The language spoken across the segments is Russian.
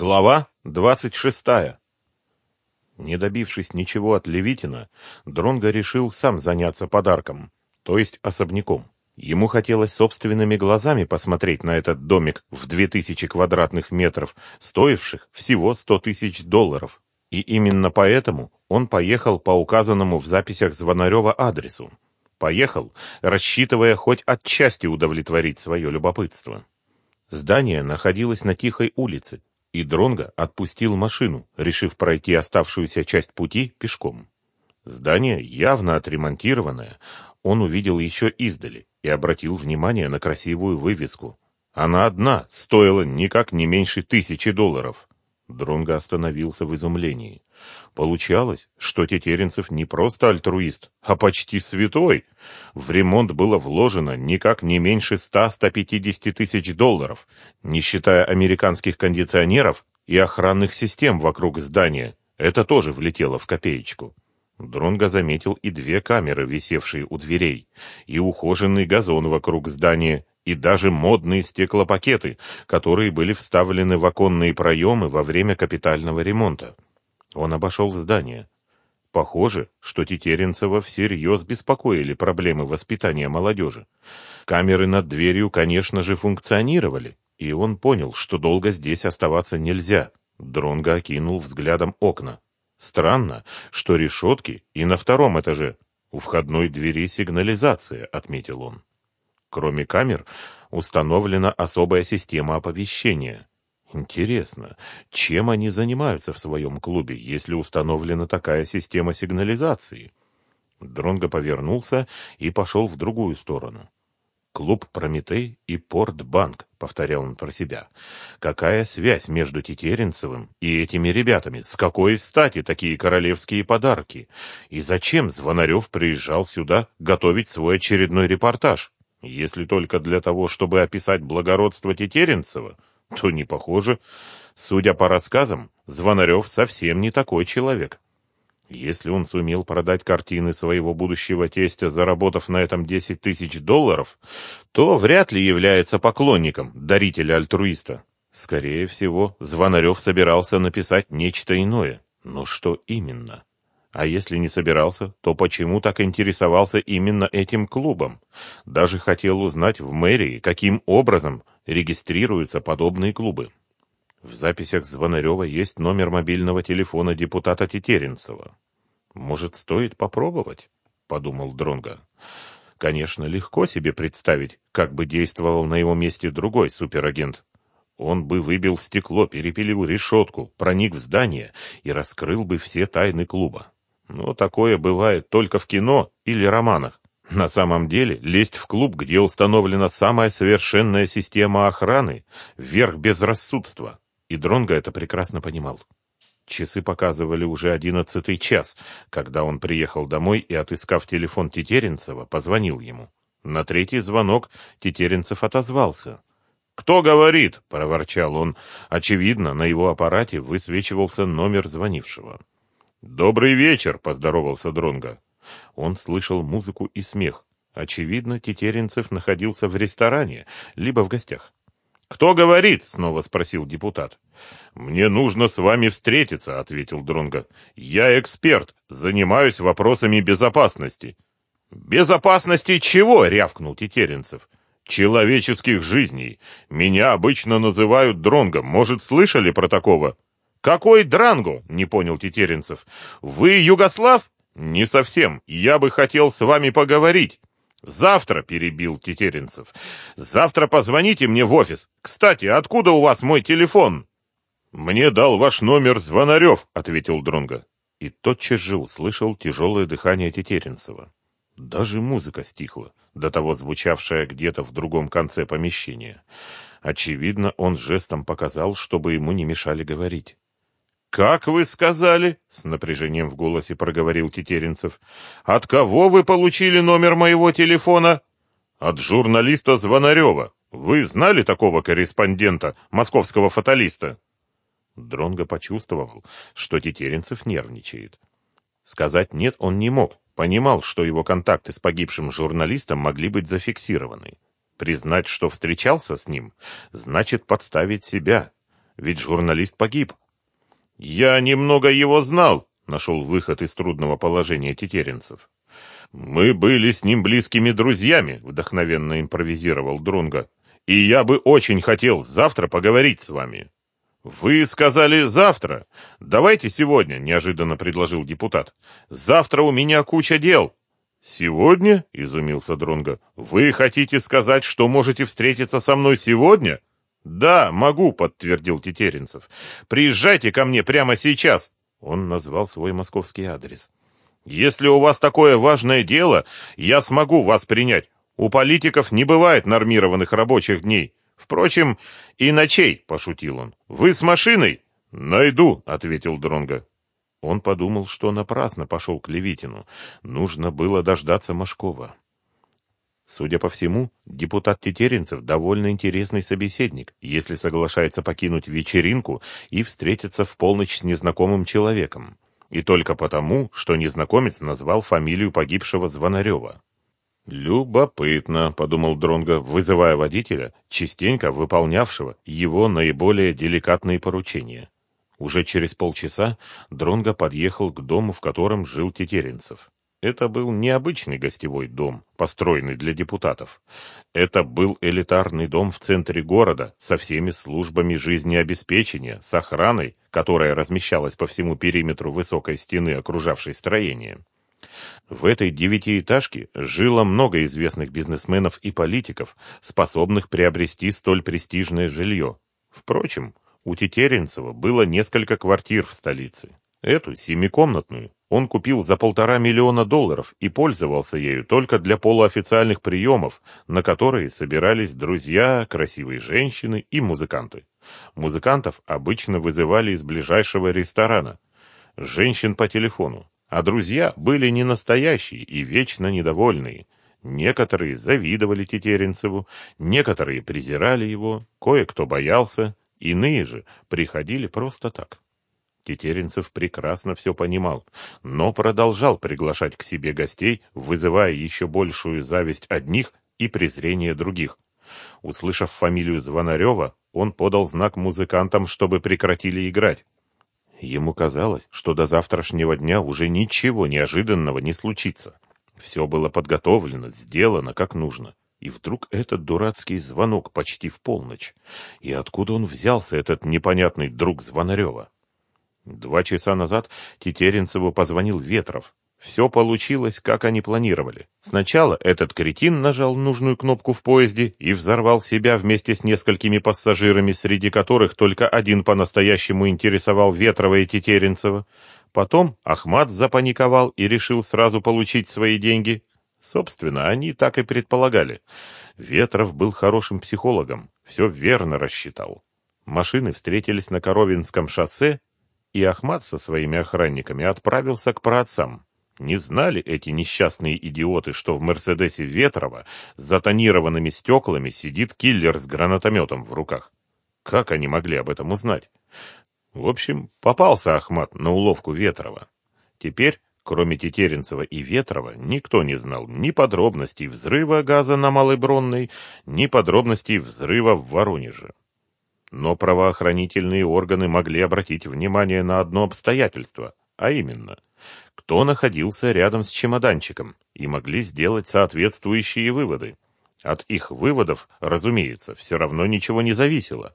Глава двадцать шестая. Не добившись ничего от Левитина, Дронго решил сам заняться подарком, то есть особняком. Ему хотелось собственными глазами посмотреть на этот домик в две тысячи квадратных метров, стоивших всего сто тысяч долларов. И именно поэтому он поехал по указанному в записях Звонарева адресу. Поехал, рассчитывая хоть отчасти удовлетворить свое любопытство. Здание находилось на тихой улице, и Дронго отпустил машину, решив пройти оставшуюся часть пути пешком. Здание, явно отремонтированное, он увидел еще издали и обратил внимание на красивую вывеску. Она одна стоила никак не меньше тысячи долларов. Дронго остановился в изумлении. Получалось, что Тетеренцев не просто альтруист, а почти святой. В ремонт было вложено никак не меньше 100-150 тысяч долларов, не считая американских кондиционеров и охранных систем вокруг здания. Это тоже влетело в копеечку. Дронго заметил и две камеры, висевшие у дверей, и ухоженный газон вокруг здания, и даже модные стеклопакеты, которые были вставлены в оконные проемы во время капитального ремонта. Он обошел здание. Похоже, что Тетеренцева всерьез беспокоили проблемы воспитания молодежи. Камеры над дверью, конечно же, функционировали, и он понял, что долго здесь оставаться нельзя. Дронго окинул взглядом окна. Странно, что решетки и на втором этаже. У входной двери сигнализация, отметил он. Кроме камер, установлена особая система оповещения. Интересно, чем они занимаются в своем клубе, если установлена такая система сигнализации? Дронго повернулся и пошел в другую сторону. «Клуб Прометей и Портбанк», — повторял он про себя. «Какая связь между Тетеренцевым и этими ребятами? С какой стати такие королевские подарки? И зачем Звонарев приезжал сюда готовить свой очередной репортаж?» Если только для того, чтобы описать благородство Тетеренцева, то не похоже. Судя по рассказам, Звонарев совсем не такой человек. Если он сумел продать картины своего будущего тестя, заработав на этом 10 тысяч долларов, то вряд ли является поклонником дарителя-альтруиста. Скорее всего, Звонарев собирался написать нечто иное. Но что именно? А если не собирался, то почему так интересовался именно этим клубом? Даже хотел узнать в мэрии, каким образом регистрируются подобные клубы. В записях Звонарева есть номер мобильного телефона депутата Тетеренцева. «Может, стоит попробовать?» — подумал Дронга. Конечно, легко себе представить, как бы действовал на его месте другой суперагент. Он бы выбил стекло, перепилил решетку, проник в здание и раскрыл бы все тайны клуба. Но такое бывает только в кино или романах. На самом деле, лезть в клуб, где установлена самая совершенная система охраны, вверх безрассудства. И Дронго это прекрасно понимал. Часы показывали уже одиннадцатый час, когда он приехал домой и, отыскав телефон Тетеренцева, позвонил ему. На третий звонок Тетеренцев отозвался. «Кто говорит?» — проворчал он. Очевидно, на его аппарате высвечивался номер звонившего. «Добрый вечер!» — поздоровался Дронга. Он слышал музыку и смех. Очевидно, Тетеренцев находился в ресторане, либо в гостях. «Кто говорит?» — снова спросил депутат. «Мне нужно с вами встретиться», — ответил Дронга. «Я эксперт, занимаюсь вопросами безопасности». «Безопасности чего?» — рявкнул Тетеренцев. «Человеческих жизней. Меня обычно называют Дронгом. Может, слышали про такого?» «Какой Дранго?» — не понял Тетеренцев. «Вы югослав?» «Не совсем. Я бы хотел с вами поговорить». «Завтра», — перебил Тетеренцев. «Завтра позвоните мне в офис. Кстати, откуда у вас мой телефон?» «Мне дал ваш номер Звонарев», — ответил Дронго. И тотчас же услышал тяжелое дыхание Тетеренцева. Даже музыка стихла, до того звучавшая где-то в другом конце помещения. Очевидно, он жестом показал, чтобы ему не мешали говорить. «Как вы сказали?» — с напряжением в голосе проговорил Тетеренцев. «От кого вы получили номер моего телефона?» «От журналиста Звонарева. Вы знали такого корреспондента, московского фаталиста?» Дронго почувствовал, что Тетеренцев нервничает. Сказать «нет» он не мог, понимал, что его контакты с погибшим журналистом могли быть зафиксированы. Признать, что встречался с ним, значит подставить себя, ведь журналист погиб. Я немного его знал, нашел выход из трудного положения тетеренцев. Мы были с ним близкими друзьями, вдохновенно импровизировал Друнга. И я бы очень хотел завтра поговорить с вами. Вы сказали завтра. Давайте сегодня, неожиданно предложил депутат. Завтра у меня куча дел. Сегодня? изумился Дронга. Вы хотите сказать, что можете встретиться со мной сегодня? Да, могу, подтвердил Тетеренцев. Приезжайте ко мне прямо сейчас. Он назвал свой московский адрес. Если у вас такое важное дело, я смогу вас принять. У политиков не бывает нормированных рабочих дней. Впрочем, и ночей, пошутил он. Вы с машиной? Найду, ответил Дронга. Он подумал, что напрасно пошел к Левитину. Нужно было дождаться Машкова. Судя по всему, депутат Тетеренцев довольно интересный собеседник, если соглашается покинуть вечеринку и встретиться в полночь с незнакомым человеком. И только потому, что незнакомец назвал фамилию погибшего Звонарева. «Любопытно», — подумал Дронго, вызывая водителя, частенько выполнявшего его наиболее деликатные поручения. Уже через полчаса Дронго подъехал к дому, в котором жил Тетеренцев. Это был необычный гостевой дом, построенный для депутатов. Это был элитарный дом в центре города, со всеми службами жизнеобеспечения, с охраной, которая размещалась по всему периметру высокой стены, окружавшей строение. В этой девятиэтажке жило много известных бизнесменов и политиков, способных приобрести столь престижное жилье. Впрочем, у Тетеренцева было несколько квартир в столице. Эту, семикомнатную, он купил за полтора миллиона долларов и пользовался ею только для полуофициальных приемов, на которые собирались друзья, красивые женщины и музыканты. Музыкантов обычно вызывали из ближайшего ресторана, женщин по телефону, а друзья были не настоящие и вечно недовольные. Некоторые завидовали Тетеренцеву, некоторые презирали его, кое-кто боялся, иные же приходили просто так. Тетеренцев прекрасно все понимал, но продолжал приглашать к себе гостей, вызывая еще большую зависть одних и презрение других. Услышав фамилию Звонарева, он подал знак музыкантам, чтобы прекратили играть. Ему казалось, что до завтрашнего дня уже ничего неожиданного не случится. Все было подготовлено, сделано как нужно. И вдруг этот дурацкий звонок почти в полночь. И откуда он взялся, этот непонятный друг Звонарева? Два часа назад Тетеренцеву позвонил Ветров. Все получилось, как они планировали. Сначала этот кретин нажал нужную кнопку в поезде и взорвал себя вместе с несколькими пассажирами, среди которых только один по-настоящему интересовал Ветрова и Тетеренцева. Потом Ахмат запаниковал и решил сразу получить свои деньги. Собственно, они так и предполагали. Ветров был хорошим психологом, все верно рассчитал. Машины встретились на Коровинском шоссе и Ахмат со своими охранниками отправился к праотцам. Не знали эти несчастные идиоты, что в «Мерседесе» Ветрова с затонированными стеклами сидит киллер с гранатометом в руках. Как они могли об этом узнать? В общем, попался Ахмат на уловку Ветрова. Теперь, кроме Тетеренцева и Ветрова, никто не знал ни подробностей взрыва газа на Малой Бронной, ни подробностей взрыва в Воронеже. Но правоохранительные органы могли обратить внимание на одно обстоятельство, а именно, кто находился рядом с чемоданчиком, и могли сделать соответствующие выводы. От их выводов, разумеется, все равно ничего не зависело,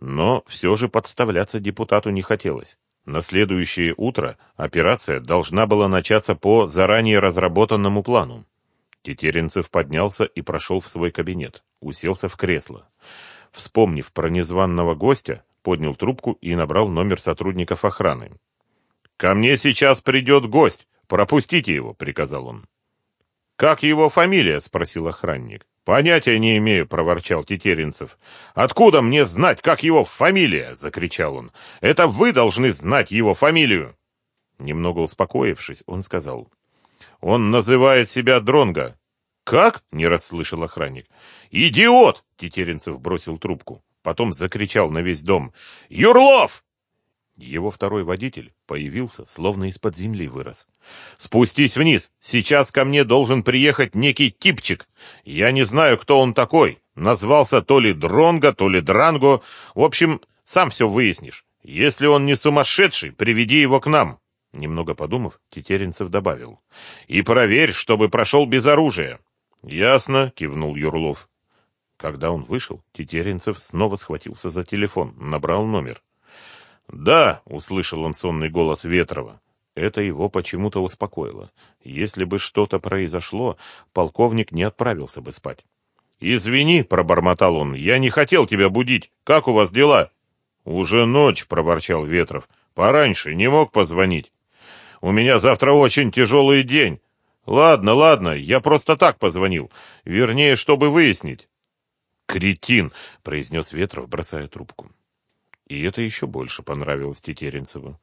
но все же подставляться депутату не хотелось. На следующее утро операция должна была начаться по заранее разработанному плану. Тетеренцев поднялся и прошел в свой кабинет, уселся в кресло вспомнив про незваного гостя, поднял трубку и набрал номер сотрудников охраны. «Ко мне сейчас придет гость. Пропустите его», — приказал он. «Как его фамилия?» — спросил охранник. «Понятия не имею», — проворчал Тетеренцев. «Откуда мне знать, как его фамилия?» — закричал он. «Это вы должны знать его фамилию!» Немного успокоившись, он сказал. «Он называет себя Дронго. «Как?» — не расслышал охранник. «Идиот!» — Тетеренцев бросил трубку. Потом закричал на весь дом. «Юрлов!» Его второй водитель появился, словно из-под земли вырос. «Спустись вниз! Сейчас ко мне должен приехать некий типчик. Я не знаю, кто он такой. Назвался то ли Дронго, то ли Дранго. В общем, Сам все выяснишь. Если он не сумасшедший, приведи его к нам. Немного подумав, Тетеренцев добавил. И проверь, чтобы прошел без оружия. Ясно, кивнул Юрлов. Когда он вышел, Тетеренцев снова схватился за телефон, набрал номер. «Да», — услышал он сонный голос Ветрова. Это его почему-то успокоило. Если бы что-то произошло, полковник не отправился бы спать. «Извини», — пробормотал он, — «я не хотел тебя будить. Как у вас дела?» «Уже ночь», — проворчал Ветров. «Пораньше не мог позвонить. У меня завтра очень тяжелый день. Ладно, ладно, я просто так позвонил. Вернее, чтобы выяснить. «Кретин!» — произнес Ветров, бросая трубку. И это еще больше понравилось Тетеренцеву.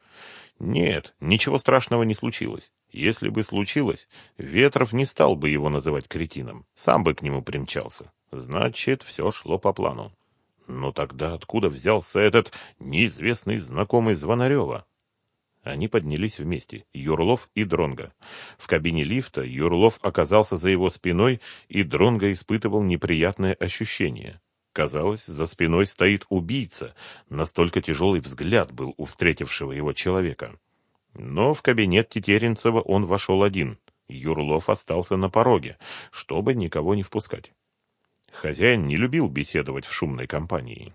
Нет, ничего страшного не случилось. Если бы случилось, Ветров не стал бы его называть кретином, сам бы к нему примчался. Значит, все шло по плану. Но тогда откуда взялся этот неизвестный знакомый Звонарева? Они поднялись вместе, Юрлов и Дронга. В кабине лифта Юрлов оказался за его спиной, и Дронга испытывал неприятное ощущение. Казалось, за спиной стоит убийца, настолько тяжелый взгляд был у встретившего его человека. Но в кабинет Тетеренцева он вошел один. Юрлов остался на пороге, чтобы никого не впускать. Хозяин не любил беседовать в шумной компании.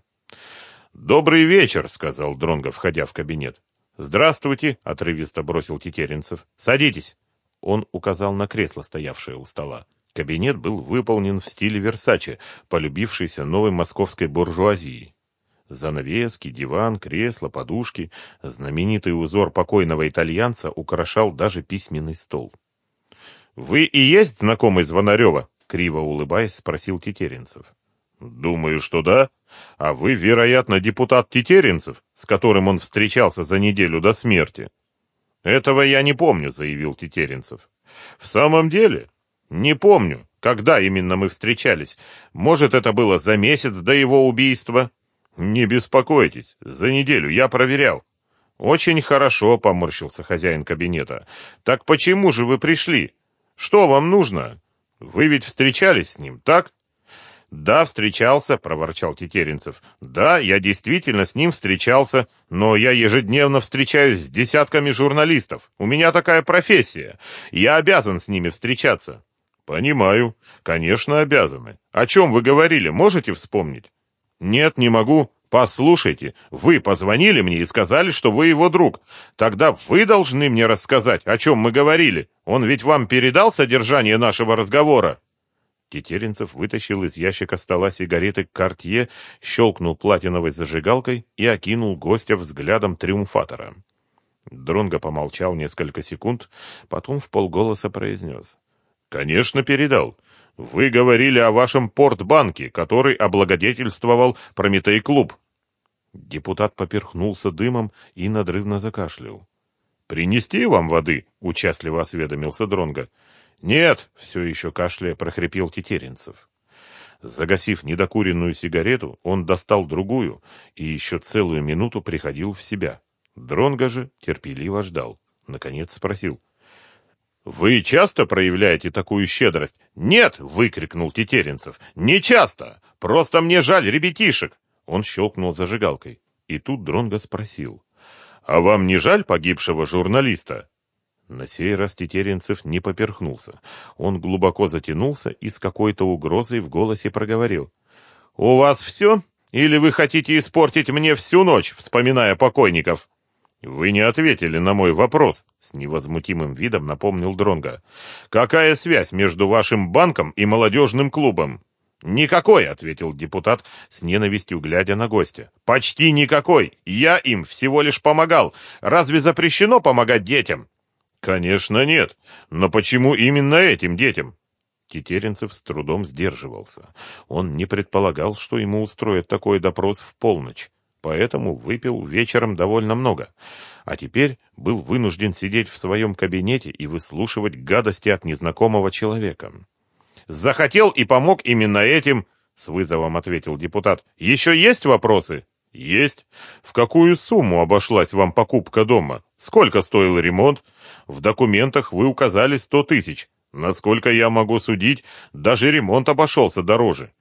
«Добрый вечер», — сказал Дронго, входя в кабинет. «Здравствуйте», — отрывисто бросил Тетеренцев. «Садитесь». Он указал на кресло, стоявшее у стола. Кабинет был выполнен в стиле Версаче, полюбившейся новой московской буржуазии. Занавески, диван, кресло, подушки, знаменитый узор покойного итальянца украшал даже письменный стол. «Вы и есть знакомый Звонарева?» — криво улыбаясь, спросил Тетеренцев. «Думаю, что да. А вы, вероятно, депутат Тетеренцев, с которым он встречался за неделю до смерти». «Этого я не помню», — заявил Тетеренцев. «В самом деле? Не помню, когда именно мы встречались. Может, это было за месяц до его убийства?» «Не беспокойтесь, за неделю я проверял». «Очень хорошо», — поморщился хозяин кабинета. «Так почему же вы пришли? Что вам нужно? Вы ведь встречались с ним, так?» «Да, встречался», — проворчал Тетеренцев. «Да, я действительно с ним встречался, но я ежедневно встречаюсь с десятками журналистов. У меня такая профессия. Я обязан с ними встречаться». «Понимаю. Конечно, обязаны. О чем вы говорили, можете вспомнить?» «Нет, не могу. Послушайте, вы позвонили мне и сказали, что вы его друг. Тогда вы должны мне рассказать, о чем мы говорили. Он ведь вам передал содержание нашего разговора?» Тетеренцев вытащил из ящика стола сигареты «Кортье», щелкнул платиновой зажигалкой и окинул гостя взглядом триумфатора. Дронго помолчал несколько секунд, потом в полголоса произнес. «Конечно, передал. Вы говорили о вашем портбанке, который облагодетельствовал Прометей-клуб». Депутат поперхнулся дымом и надрывно закашлял. «Принести вам воды?» — участливо осведомился Дронго. «Нет!» — все еще кашляя прохрипел Тетеренцев. Загасив недокуренную сигарету, он достал другую и еще целую минуту приходил в себя. Дронго же терпеливо ждал. Наконец спросил. «Вы часто проявляете такую щедрость?» «Нет!» — выкрикнул Тетеренцев. «Не часто! Просто мне жаль ребятишек!» Он щелкнул зажигалкой. И тут Дронго спросил. «А вам не жаль погибшего журналиста?» На сей раз Тетеренцев не поперхнулся. Он глубоко затянулся и с какой-то угрозой в голосе проговорил. «У вас все? Или вы хотите испортить мне всю ночь, вспоминая покойников?» «Вы не ответили на мой вопрос», — с невозмутимым видом напомнил Дронга. «Какая связь между вашим банком и молодежным клубом?» «Никакой», — ответил депутат с ненавистью, глядя на гостя. «Почти никакой. Я им всего лишь помогал. Разве запрещено помогать детям?» Конечно, нет. Но почему именно этим детям? Тетеренцев с трудом сдерживался. Он не предполагал, что ему устроят такой допрос в полночь, поэтому выпил вечером довольно много, а теперь был вынужден сидеть в своем кабинете и выслушивать гадости от незнакомого человека. «Захотел и помог именно этим», — с вызовом ответил депутат. «Еще есть вопросы?» «Есть. В какую сумму обошлась вам покупка дома? Сколько стоил ремонт? В документах вы указали сто тысяч. Насколько я могу судить, даже ремонт обошелся дороже».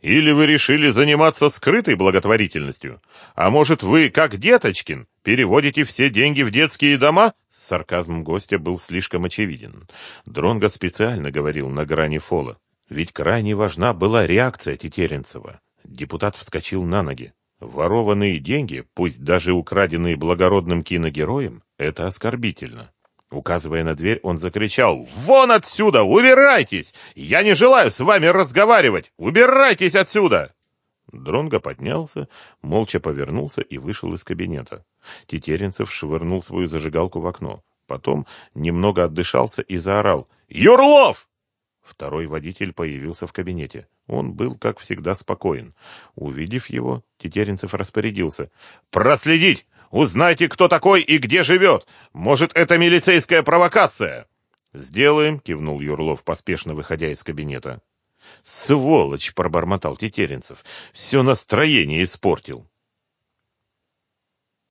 Или вы решили заниматься скрытой благотворительностью? А может, вы, как Деточкин, переводите все деньги в детские дома?» Сарказм гостя был слишком очевиден. Дронго специально говорил на грани фола. Ведь крайне важна была реакция Тетеренцева. Депутат вскочил на ноги. Ворованные деньги, пусть даже украденные благородным киногероем, это оскорбительно. Указывая на дверь, он закричал «Вон отсюда! Убирайтесь! Я не желаю с вами разговаривать! Убирайтесь отсюда!» Дронго поднялся, молча повернулся и вышел из кабинета. Тетеренцев швырнул свою зажигалку в окно. Потом немного отдышался и заорал «Юрлов!» Второй водитель появился в кабинете. Он был, как всегда, спокоен. Увидев его, Тетеренцев распорядился. «Проследить! Узнайте, кто такой и где живет! Может, это милицейская провокация!» «Сделаем», — кивнул Юрлов, поспешно выходя из кабинета. «Сволочь!» — пробормотал Тетеренцев. «Все настроение испортил».